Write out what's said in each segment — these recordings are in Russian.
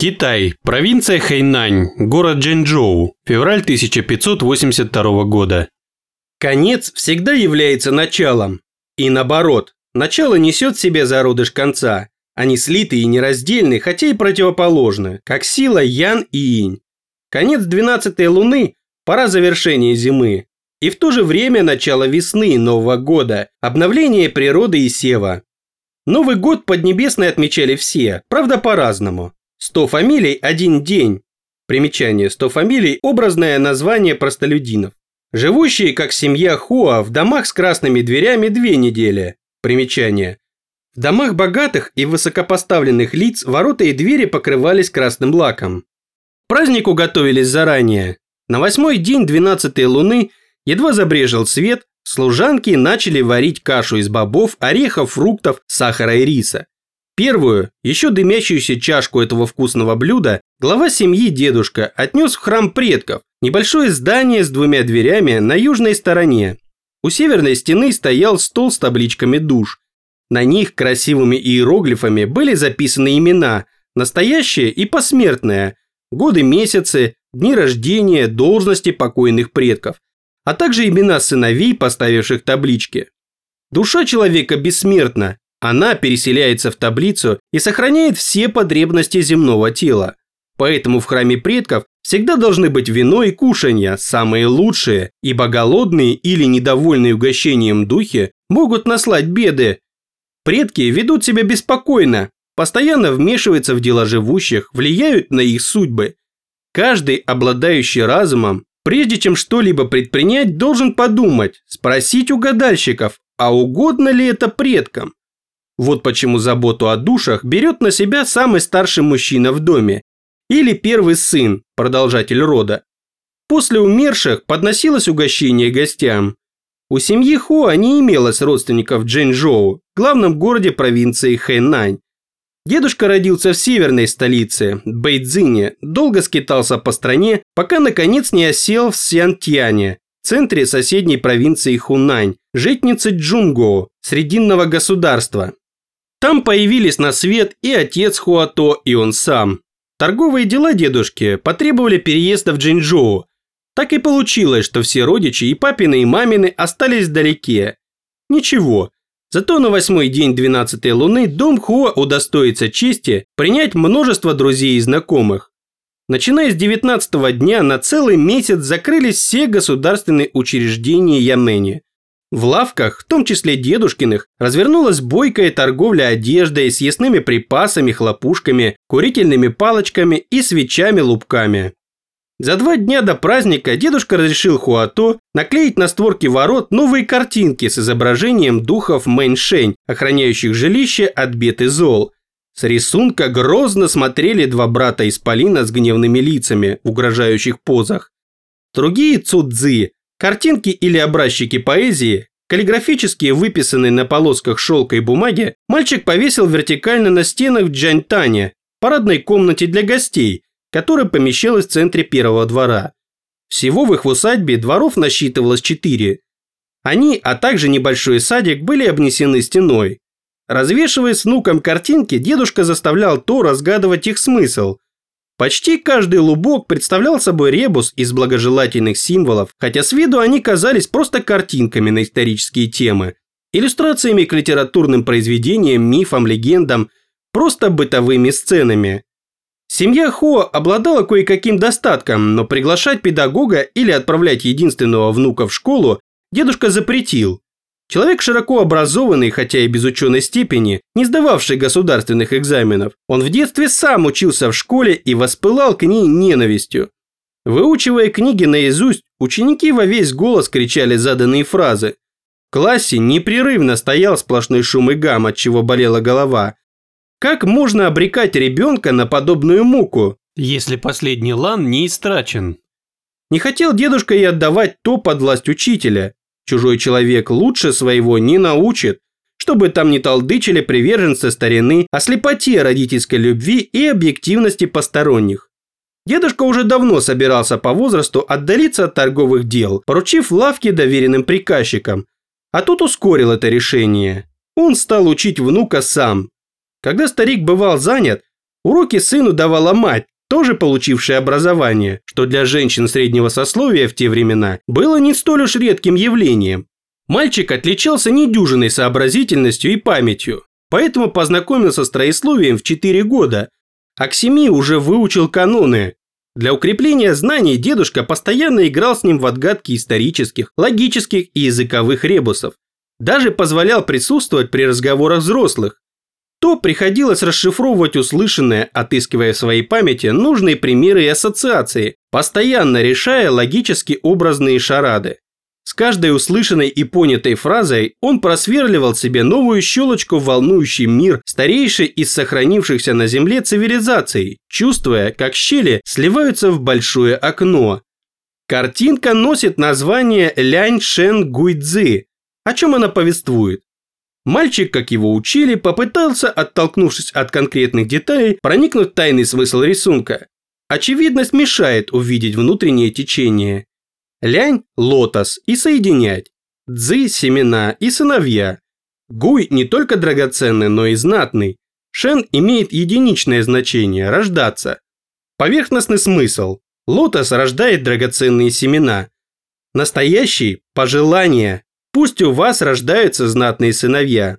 Китай, провинция Хайнань, город Джэнчжоу, февраль 1582 года. Конец всегда является началом. И наоборот, начало несет в себе зародыш конца. Они слиты и нераздельны, хотя и противоположны, как сила Ян и Инь. Конец 12 луны – пора завершения зимы. И в то же время начало весны Нового года, обновление природы и сева. Новый год Поднебесной отмечали все, правда по-разному. Сто фамилий – один день. Примечание «Сто фамилий» – образное название простолюдинов. Живущие, как семья Хуа, в домах с красными дверями две недели. Примечание. В домах богатых и высокопоставленных лиц ворота и двери покрывались красным лаком. Празднику готовились заранее. На восьмой день двенадцатой луны едва забрежил свет, служанки начали варить кашу из бобов, орехов, фруктов, сахара и риса. Первую, еще дымящуюся чашку этого вкусного блюда, глава семьи дедушка отнес в храм предков, небольшое здание с двумя дверями на южной стороне. У северной стены стоял стол с табличками душ. На них красивыми иероглифами были записаны имена, настоящие и посмертные, годы, месяцы, дни рождения, должности покойных предков, а также имена сыновей, поставивших таблички. Душа человека бессмертна, она переселяется в таблицу и сохраняет все потребности земного тела. Поэтому в храме предков всегда должны быть вино и кушанья, самые лучшие, ибо голодные или недовольные угощением духи могут наслать беды. Предки ведут себя беспокойно, постоянно вмешиваются в дела живущих, влияют на их судьбы. Каждый, обладающий разумом, прежде чем что-либо предпринять, должен подумать, спросить у гадальщиков, а угодно ли это предкам. Вот почему заботу о душах берет на себя самый старший мужчина в доме или первый сын, продолжатель рода. После умерших подносилось угощение гостям. У семьи Хуа не имелось родственников в Джэньчжоу, главном городе провинции Хэнань. Дедушка родился в северной столице, Бэйцзине, долго скитался по стране, пока наконец не осел в Сянтьяне, центре соседней провинции Хунань, житницы Джунгоу, срединного государства, там появились на свет и отец Хуато, и он сам. Торговые дела дедушки потребовали переезда в Джинчжоу. Так и получилось, что все родичи и папины, и мамины остались вдалеке. Ничего, зато на восьмой день 12 луны дом Хуа удостоится чести принять множество друзей и знакомых. Начиная с 19 дня на целый месяц закрылись все государственные учреждения Ямени. В лавках, в том числе дедушкиных, развернулась бойкая торговля одеждой, съестными припасами, хлопушками, курительными палочками и свечами-лупками. За два дня до праздника дедушка разрешил Хуато наклеить на створки ворот новые картинки с изображением духов Мэньшень, охраняющих жилище от бед и зол. С рисунка грозно смотрели два брата из Полина с гневными лицами, в угрожающих позах. Другие цудзы Картинки или образчики поэзии, каллиграфически выписанные на полосках шелка и бумаги, мальчик повесил вертикально на стенах в Джаньтане, парадной комнате для гостей, которая помещалась в центре первого двора. Всего в их усадьбе дворов насчитывалось четыре. Они, а также небольшой садик, были обнесены стеной. Развешивая с внуком картинки, дедушка заставлял то разгадывать их смысл – Почти каждый лубок представлял собой ребус из благожелательных символов, хотя с виду они казались просто картинками на исторические темы, иллюстрациями к литературным произведениям, мифам, легендам, просто бытовыми сценами. Семья Хо обладала кое-каким достатком, но приглашать педагога или отправлять единственного внука в школу дедушка запретил, Человек широко образованный, хотя и без ученой степени, не сдававший государственных экзаменов, он в детстве сам учился в школе и воспылал к ней ненавистью. Выучивая книги наизусть, ученики во весь голос кричали заданные фразы. В классе непрерывно стоял сплошной шум и гам, от чего болела голова. Как можно обрекать ребенка на подобную муку? Если последний лан не истрачен. Не хотел дедушка и отдавать то под власть учителя, Чужой человек лучше своего не научит, чтобы там не толдычили приверженцы старины о слепоте родительской любви и объективности посторонних. Дедушка уже давно собирался по возрасту отдалиться от торговых дел, поручив лавки доверенным приказчикам, а тут ускорил это решение. Он стал учить внука сам. Когда старик бывал занят, Уроки сыну давала мать, тоже получившая образование, что для женщин среднего сословия в те времена было не столь уж редким явлением. Мальчик отличался недюжиной сообразительностью и памятью, поэтому познакомился с троисловием в 4 года, а к 7 уже выучил каноны. Для укрепления знаний дедушка постоянно играл с ним в отгадки исторических, логических и языковых ребусов. Даже позволял присутствовать при разговорах взрослых, то приходилось расшифровывать услышанное, отыскивая в своей памяти нужные примеры и ассоциации, постоянно решая логически образные шарады. С каждой услышанной и понятой фразой он просверливал себе новую щелочку в волнующий мир старейшей из сохранившихся на Земле цивилизаций, чувствуя, как щели сливаются в большое окно. Картинка носит название Лянь Шен Гуйцзы. О чем она повествует? Мальчик, как его учили, попытался, оттолкнувшись от конкретных деталей, проникнуть в тайный смысл рисунка. Очевидность мешает увидеть внутреннее течение. Лянь – лотос и соединять. Цзы – семена и сыновья. Гуй не только драгоценный, но и знатный. Шен имеет единичное значение – рождаться. Поверхностный смысл. Лотос рождает драгоценные семена. Настоящий – пожелание, Пусть у вас рождаются знатные сыновья.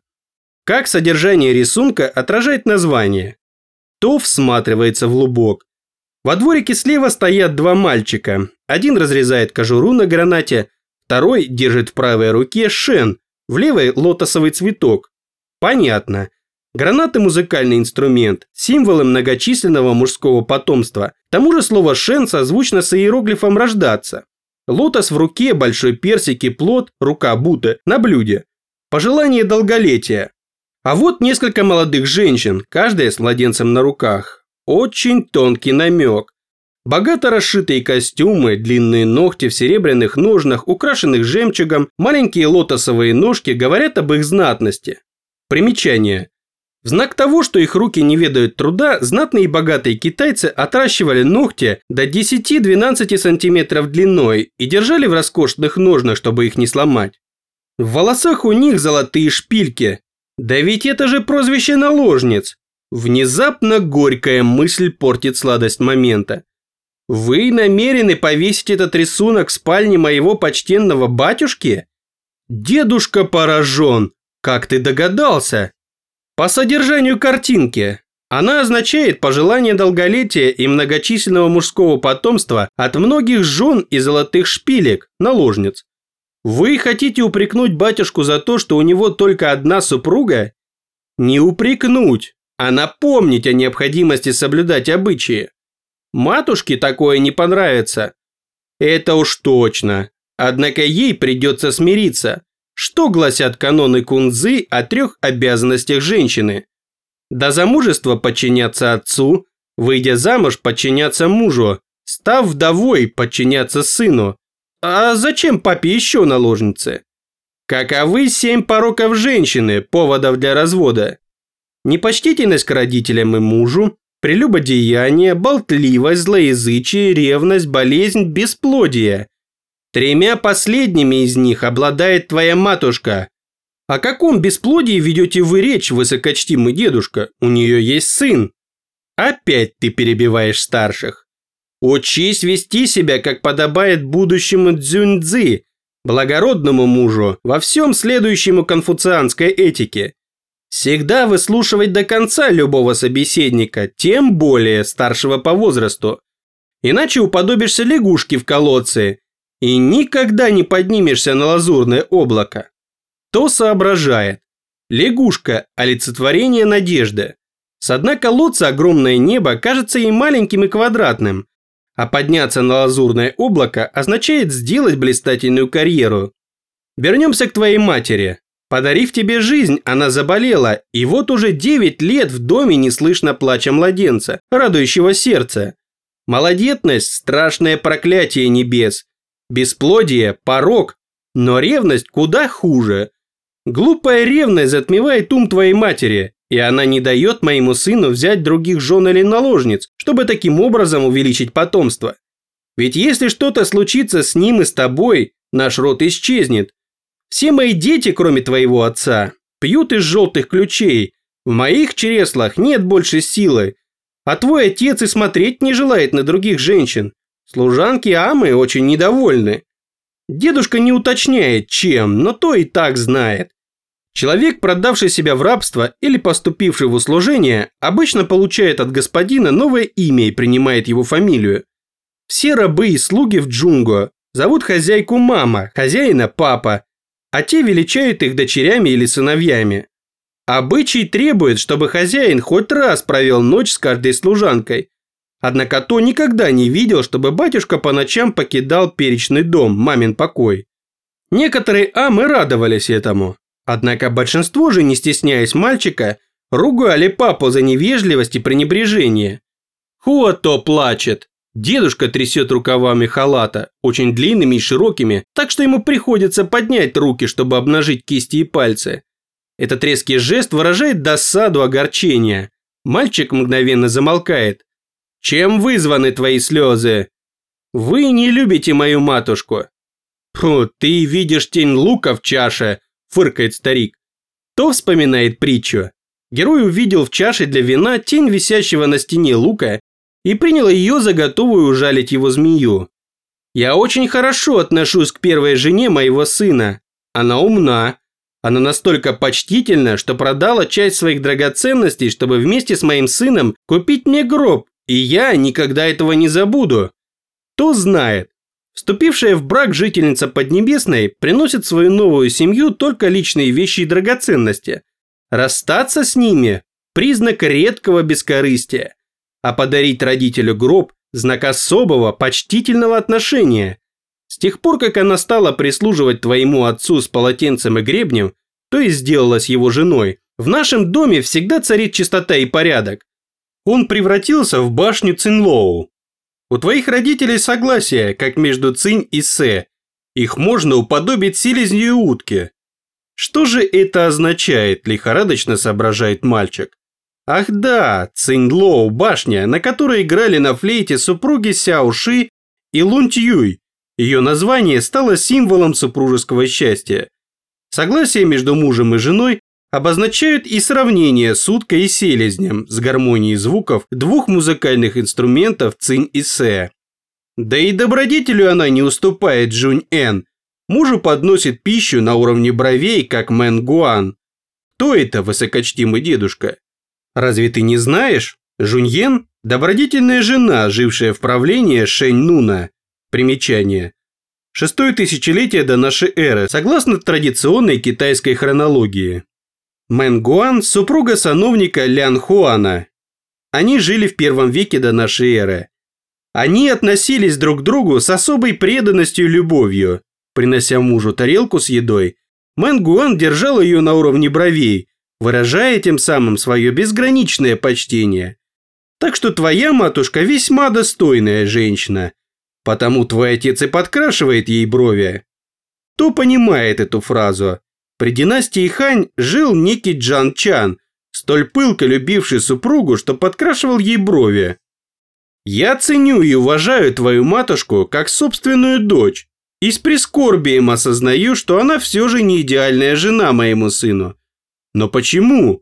Как содержание рисунка отражает название? То всматривается в лубок. Во дворике слева стоят два мальчика. Один разрезает кожуру на гранате, второй держит в правой руке шен, в левой лотосовый цветок. Понятно. Граната – музыкальный инструмент, символы многочисленного мужского потомства. К тому же слово «шен» созвучно с иероглифом «рождаться». Лотос в руке, большой персик и плод, рука Будды, на блюде. Пожелание долголетия. А вот несколько молодых женщин, каждая с младенцем на руках. Очень тонкий намек. Богато расшитые костюмы, длинные ногти в серебряных ножнах, украшенных жемчугом, маленькие лотосовые ножки говорят об их знатности. Примечание. В знак того, что их руки не ведают труда, знатные и богатые китайцы отращивали ногти до 10-12 сантиметров длиной и держали в роскошных ножнах, чтобы их не сломать. В волосах у них золотые шпильки. Да ведь это же прозвище наложниц. Внезапно горькая мысль портит сладость момента. Вы намерены повесить этот рисунок в спальне моего почтенного батюшки? Дедушка поражен. Как ты догадался? По содержанию картинки. Она означает пожелание долголетия и многочисленного мужского потомства от многих жен и золотых шпилек, наложниц. Вы хотите упрекнуть батюшку за то, что у него только одна супруга? Не упрекнуть, а напомнить о необходимости соблюдать обычаи. Матушке такое не понравится. Это уж точно. Однако ей придется смириться. Что гласят каноны кунзы о трех обязанностях женщины? До замужества подчиняться отцу, выйдя замуж подчиняться мужу, став вдовой подчиняться сыну. А зачем папе еще наложницы? Каковы семь пороков женщины, поводов для развода? Непочтительность к родителям и мужу, прелюбодеяние, болтливость, злоязычие, ревность, болезнь, бесплодие – Тремя последними из них обладает твоя матушка. О каком бесплодии ведете вы речь, высокочтимый дедушка? У нее есть сын. Опять ты перебиваешь старших. Учись вести себя, как подобает будущему дзюньцзы, благородному мужу, во всем следующему конфуцианской этике. Всегда выслушивать до конца любого собеседника, тем более старшего по возрасту. Иначе уподобишься лягушке в колодце и никогда не поднимешься на лазурное облако. То соображает. Лягушка – олицетворение надежды. С дна колодца огромное небо кажется ей маленьким и квадратным, а подняться на лазурное облако означает сделать блистательную карьеру. Вернемся к твоей матери. Подарив тебе жизнь, она заболела, и вот уже 9 лет в доме не слышно плача младенца, радующего сердце. Малодетность – страшное проклятие небес, Бесплодие – порог, но ревность куда хуже. Глупая ревность затмевает ум твоей матери, и она не дает моему сыну взять других жен или наложниц, чтобы таким образом увеличить потомство. Ведь если что-то случится с ним и с тобой, наш род исчезнет. Все мои дети, кроме твоего отца, пьют из желтых ключей. В моих чреслах нет больше силы. А твой отец и смотреть не желает на других женщин. Служанки Амы очень недовольны. Дедушка не уточняет, чем, но то и так знает. Человек, продавший себя в рабство или поступивший в услужение, обычно получает от господина новое имя и принимает его фамилию. Все рабы и слуги в Джунго зовут хозяйку мама, хозяина папа, а те величают их дочерями или сыновьями. Обычай требует, чтобы хозяин хоть раз провел ночь с каждой служанкой. Однако то никогда не видел, чтобы батюшка по ночам покидал перечный дом, мамин покой. Некоторые амы радовались этому. Однако большинство же, не стесняясь мальчика, ругали папу за невежливость и пренебрежение. Хуато плачет. Дедушка трясет рукавами халата, очень длинными и широкими, так что ему приходится поднять руки, чтобы обнажить кисти и пальцы. Этот резкий жест выражает досаду, огорчение. Мальчик мгновенно замолкает. «Чем вызваны твои слезы?» «Вы не любите мою матушку». «Фу, ты видишь тень лука в чаше», – фыркает старик. То вспоминает притчу. Герой увидел в чаше для вина тень висящего на стене лука и принял ее за готовую ужалить его змею. «Я очень хорошо отношусь к первой жене моего сына. Она умна, она настолько почтительна, что продала часть своих драгоценностей, чтобы вместе с моим сыном купить мне гроб, и я никогда этого не забуду. Кто знает. Вступившая в брак жительница Поднебесной приносит свою новую семью только личные вещи и драгоценности. Расстаться с ними – признак редкого бескорыстия. А подарить родителю гроб – знак особого, почтительного отношения. С тех пор, как она стала прислуживать твоему отцу с полотенцем и гребнем, то есть сделалась его женой, в нашем доме всегда царит чистота и порядок. Он превратился в башню Цинлоу. У твоих родителей согласие, как между Цинь и Се. Их можно уподобить селезнью и утке. Что же это означает, лихорадочно соображает мальчик. Ах да, Цинлоу башня, на которой играли на флейте супруги Сяо Ши и Лун Тьюй, ее название стало символом супружеского счастья. Согласие между мужем и женой обозначают и сравнение с уткой и селезнем с гармонией звуков двух музыкальных инструментов цинь и се. Да и добродетелю она не уступает Джунь-Эн. Мужу подносит пищу на уровне бровей, как Мэн Гуан. Кто это, высокочтимый дедушка? Разве ты не знаешь? Жуньен – добродетельная жена, жившая в правлении Шэнь Нуна. Примечание. Шестое тысячелетие до нашей эры, согласно традиционной китайской хронологии. Мэн Гуан – супруга сановника Лян Хуана. Они жили в первом веке до нашей эры. Они относились друг к другу с особой преданностью и любовью. Принося мужу тарелку с едой, Мэн Гуан держал ее на уровне бровей, выражая тем самым свое безграничное почтение. Так что твоя матушка весьма достойная женщина, Потому твой отец и подкрашивает ей брови. Кто понимает эту фразу? При династии Хань жил некий Джан Чан, столь пылко любивший супругу, что подкрашивал ей брови. Я ценю и уважаю твою матушку как собственную дочь и с прискорбием осознаю, что она все же не идеальная жена моему сыну. Но почему?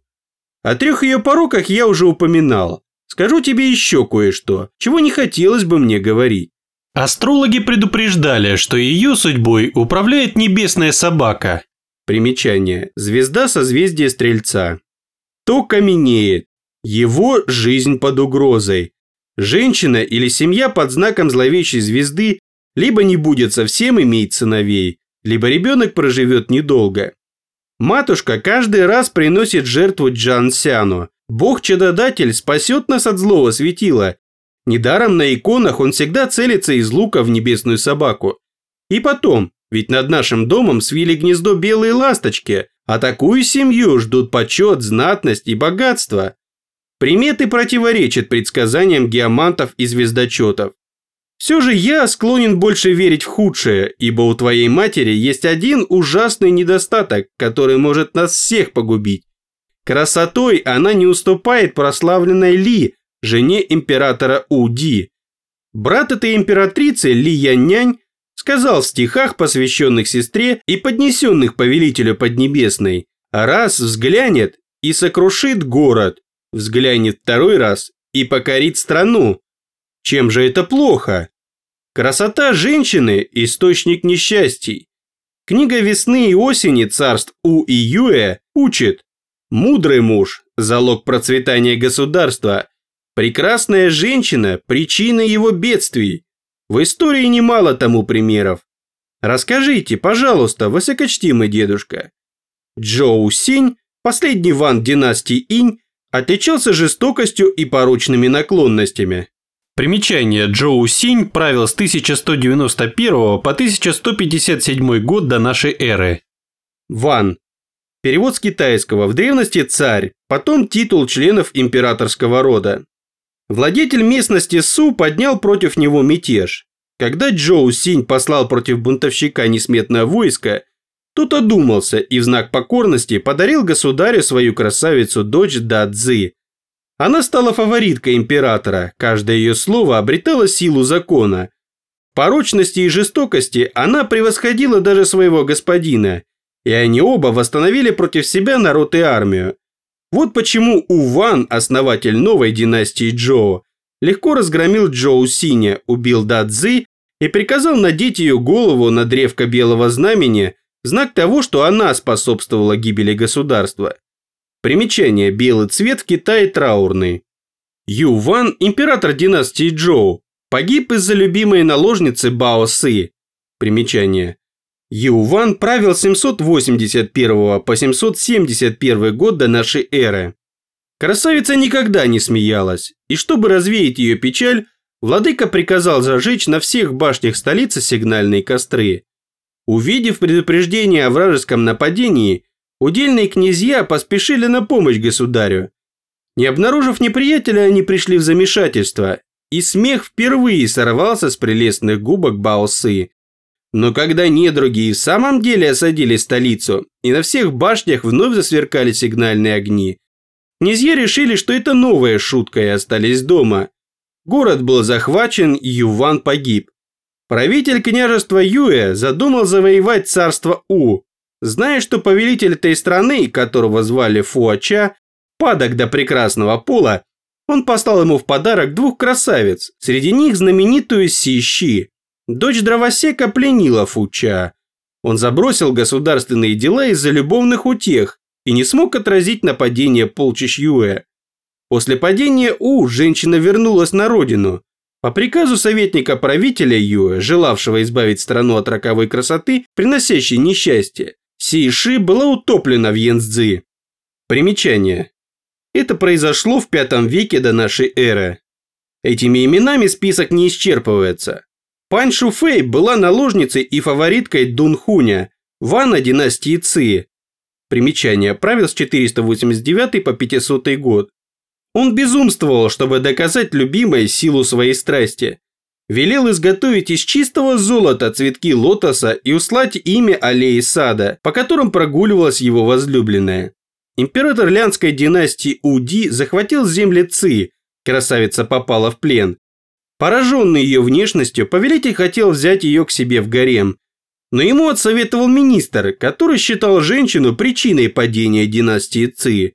О трех ее пороках я уже упоминал. Скажу тебе еще кое-что, чего не хотелось бы мне говорить. Астрологи предупреждали, что ее судьбой управляет небесная собака. Примечание. Звезда созвездия Стрельца. То каменеет. Его жизнь под угрозой. Женщина или семья под знаком зловещей звезды либо не будет совсем иметь сыновей, либо ребенок проживет недолго. Матушка каждый раз приносит жертву Джан Сяну. Бог-чадодатель спасет нас от злого светила Недаром на иконах он всегда целится из лука в небесную собаку. И потом, ведь над нашим домом свили гнездо белые ласточки, а такую семью ждут почет, знатность и богатство. Приметы противоречат предсказаниям геомантов и звездочетов. Все же я склонен больше верить в худшее, ибо у твоей матери есть один ужасный недостаток, который может нас всех погубить. Красотой она не уступает прославленной Ли, жене императора Уди. Брат этой императрицы Ли Яннянь сказал в стихах, посвященных сестре и поднесенных повелителю Поднебесной, раз взглянет и сокрушит город, взглянет второй раз и покорит страну. Чем же это плохо? Красота женщины – источник несчастий. Книга весны и осени царств У и Юэ учит. Мудрый муж – залог процветания государства. Прекрасная женщина – причина его бедствий. В истории немало тому примеров. Расскажите, пожалуйста, высокочтимый дедушка. Джоу Синь, последний ван династии Инь, отличался жестокостью и порочными наклонностями. Примечание. Джоу Синь правил с 1191 по 1157 год до нашей эры. Ван. Перевод с китайского. В древности царь, потом титул членов императорского рода. Владетель местности Су поднял против него мятеж. Когда Джоу Синь послал против бунтовщика несметное войско, тот одумался и в знак покорности подарил государю свою красавицу дочь Да Цзы, она стала фавориткой императора, каждое ее слово обретало силу закона. Порочности и жестокости она превосходила даже своего господина, и они оба восстановили против себя народ и армию. Вот почему Уван, основатель новой династии Джоу, легко разгромил Джоу Синя, убил Дадзи и приказал надеть ее голову на древко белого знамени, знак того, что она способствовала гибели государства. Примечание. Белый цвет в Китае траурный. Ю Ван, император династии Джоу, погиб из-за любимой наложницы Бао Сы. Примечание. Ю Ван правил с 781 по 771 год до нашей эры. Красавица никогда не смеялась, и чтобы развеять ее печаль, владыка приказал зажечь на всех башнях столицы сигнальные костры. Увидев предупреждение о вражеском нападении, Удельные князья поспешили на помощь государю. Не обнаружив неприятеля, они пришли в замешательство, и смех впервые сорвался с прелестных губок Баосы. Но когда недруги и в самом деле осадили столицу, и на всех башнях вновь засверкали сигнальные огни, князья решили, что это новая шутка и остались дома. Город был захвачен, и Юван погиб. Правитель княжества Юэ задумал завоевать царство У, Зная, что повелитель этой страны, которого звали Фуача, падок до прекрасного пола, он послал ему в подарок двух красавиц, среди них знаменитую Сищи. Дочь дровосека пленила Фуча. Он забросил государственные дела из-за любовных утех и не смог отразить нападение полчищ Юэ. После падения У женщина вернулась на родину. По приказу советника правителя Юэ, желавшего избавить страну от роковой красоты, приносящей несчастье, Сейши была утоплена в Янцзы. Примечание. Это произошло в пятом веке до нашей эры. Этими именами список не исчерпывается. Пань Шуфэй была наложницей и фавориткой Дун Хуня, вана династии Ци. Примечание. Правил с 489 по 500 год. Он безумствовал, чтобы доказать любимой силу своей страсти велел изготовить из чистого золота цветки лотоса и услать имя аллеи сада, по которым прогуливалась его возлюбленная. Император Лянской династии Уди захватил земли Ци, красавица попала в плен. Пораженный ее внешностью, повелитель хотел взять ее к себе в гарем, но ему отсоветовал министр, который считал женщину причиной падения династии Ци.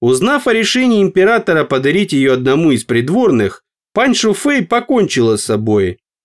Узнав о решении императора подарить ее одному из придворных, Пань Шуфэй покончила с собой.